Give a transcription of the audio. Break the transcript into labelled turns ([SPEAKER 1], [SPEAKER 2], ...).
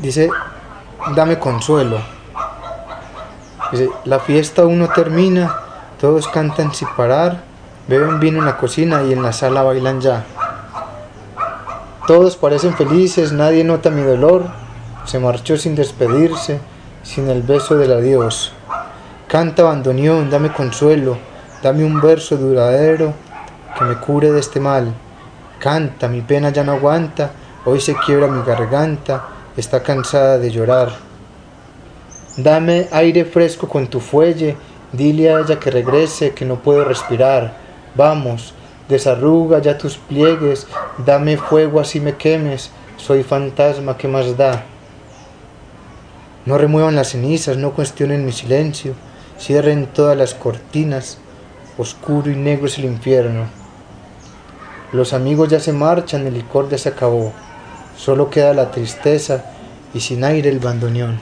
[SPEAKER 1] dice, dame consuelo. Dice, la fiesta aún no termina, todos cantan sin parar, beben vino en la cocina y en la sala bailan ya. Todos parecen felices, nadie nota mi dolor, se marchó sin despedirse, sin el beso del adiós. Canta bandoneón, dame consuelo, dame un verso duradero que me cure de este mal. Canta, mi pena ya no aguanta, hoy se quiebra mi garganta, está cansada de llorar. Dame aire fresco con tu fuelle, dile a ella que regrese, que no puedo respirar. Vamos, desarruga ya tus pliegues, dame fuego así me quemes, soy fantasma, ¿qué más da? No remuevan las cenizas, no cuestionen mi silencio, cierren todas las cortinas, oscuro y negro es el infierno. Los amigos ya se marchan, el licor ya se acabó, solo queda la tristeza y sin aire el bandoneón.